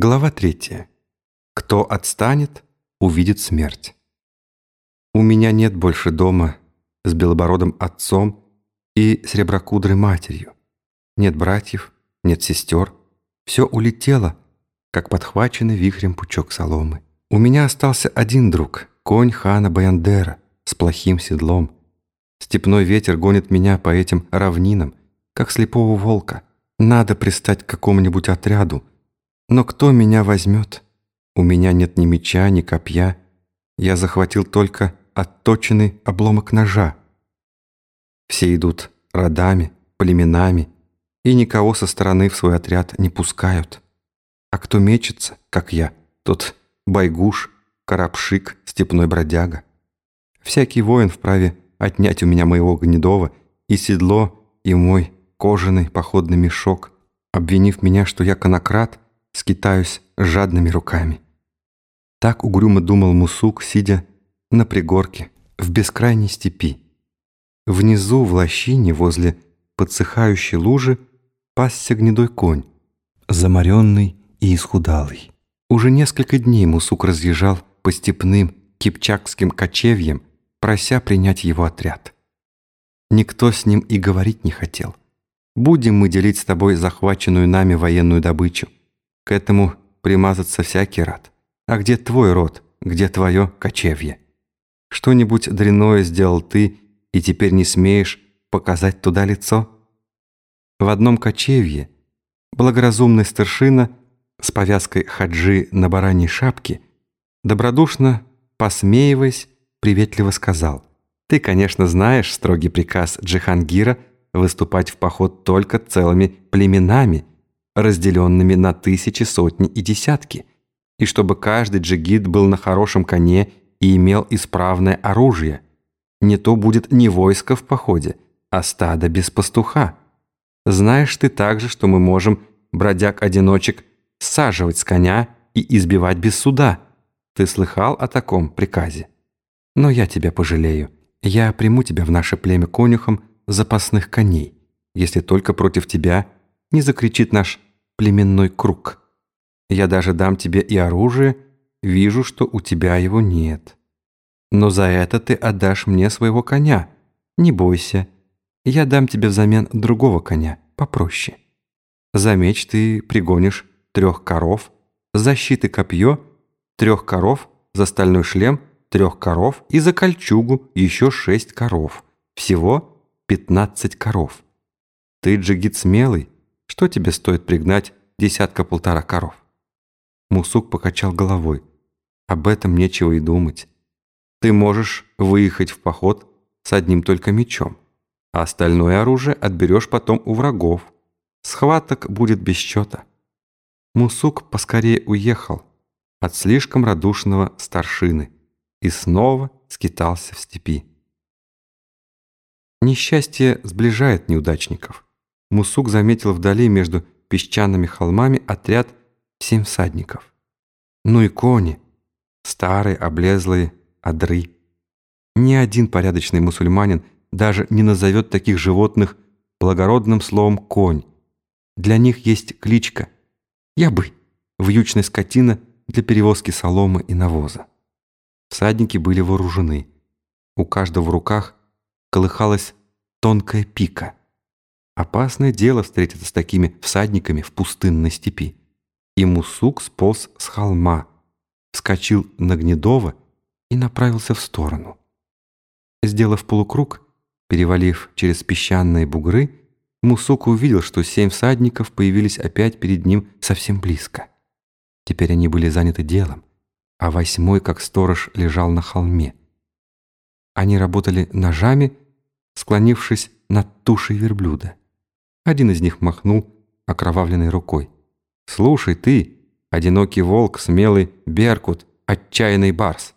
Глава третья. Кто отстанет, увидит смерть. У меня нет больше дома с белобородым отцом и среброкудрой матерью. Нет братьев, нет сестер. Все улетело, как подхваченный вихрем пучок соломы. У меня остался один друг, конь хана Баяндера с плохим седлом. Степной ветер гонит меня по этим равнинам, как слепого волка. Надо пристать к какому-нибудь отряду, но кто меня возьмет? У меня нет ни меча, ни копья. Я захватил только отточенный обломок ножа. Все идут родами, племенами, и никого со стороны в свой отряд не пускают. А кто мечется, как я, тот байгуш, карапшик, степной бродяга. Всякий воин вправе отнять у меня моего гнедова и седло, и мой кожаный походный мешок, обвинив меня, что я конократ — скитаюсь жадными руками. Так угрюмо думал Мусук, сидя на пригорке в бескрайней степи. Внизу, в лощине, возле подсыхающей лужи, пасся гнедой конь, заморенный и исхудалый. Уже несколько дней Мусук разъезжал по степным кипчакским кочевьям, прося принять его отряд. Никто с ним и говорить не хотел. Будем мы делить с тобой захваченную нами военную добычу. К этому примазаться всякий рад. А где твой род? Где твое кочевье? Что-нибудь дрянное сделал ты, и теперь не смеешь показать туда лицо? В одном кочевье благоразумный старшина с повязкой хаджи на бараньей шапке добродушно, посмеиваясь, приветливо сказал, «Ты, конечно, знаешь строгий приказ Джихангира выступать в поход только целыми племенами, разделенными на тысячи, сотни и десятки, и чтобы каждый джигит был на хорошем коне и имел исправное оружие. Не то будет не войско в походе, а стадо без пастуха. Знаешь ты также, что мы можем, бродяг-одиночек, саживать с коня и избивать без суда. Ты слыхал о таком приказе? Но я тебя пожалею. Я приму тебя в наше племя конюхом запасных коней, если только против тебя не закричит наш племенной круг. Я даже дам тебе и оружие, вижу, что у тебя его нет. Но за это ты отдашь мне своего коня. Не бойся, я дам тебе взамен другого коня, попроще. За меч ты пригонишь трех коров, за щит и копье, трех коров, за стальной шлем, трех коров и за кольчугу еще шесть коров. Всего пятнадцать коров. Ты джигит смелый, что тебе стоит пригнать десятка-полтора коров?» Мусук покачал головой. «Об этом нечего и думать. Ты можешь выехать в поход с одним только мечом, а остальное оружие отберешь потом у врагов. Схваток будет без счета». Мусук поскорее уехал от слишком радушного старшины и снова скитался в степи. Несчастье сближает неудачников. Мусук заметил вдали между песчаными холмами отряд семь всадников. Ну и кони, старые, облезлые, одры. Ни один порядочный мусульманин даже не назовет таких животных благородным словом «конь». Для них есть кличка «ябы» — вьючная скотина для перевозки соломы и навоза. Всадники были вооружены. У каждого в руках колыхалась тонкая пика. Опасное дело встретиться с такими всадниками в пустынной степи. И Мусук сполз с холма, вскочил на Гнедово и направился в сторону. Сделав полукруг, перевалив через песчаные бугры, Мусук увидел, что семь всадников появились опять перед ним совсем близко. Теперь они были заняты делом, а восьмой, как сторож, лежал на холме. Они работали ножами, склонившись над тушей верблюда. Один из них махнул окровавленной рукой. «Слушай ты, одинокий волк, смелый беркут, отчаянный барс.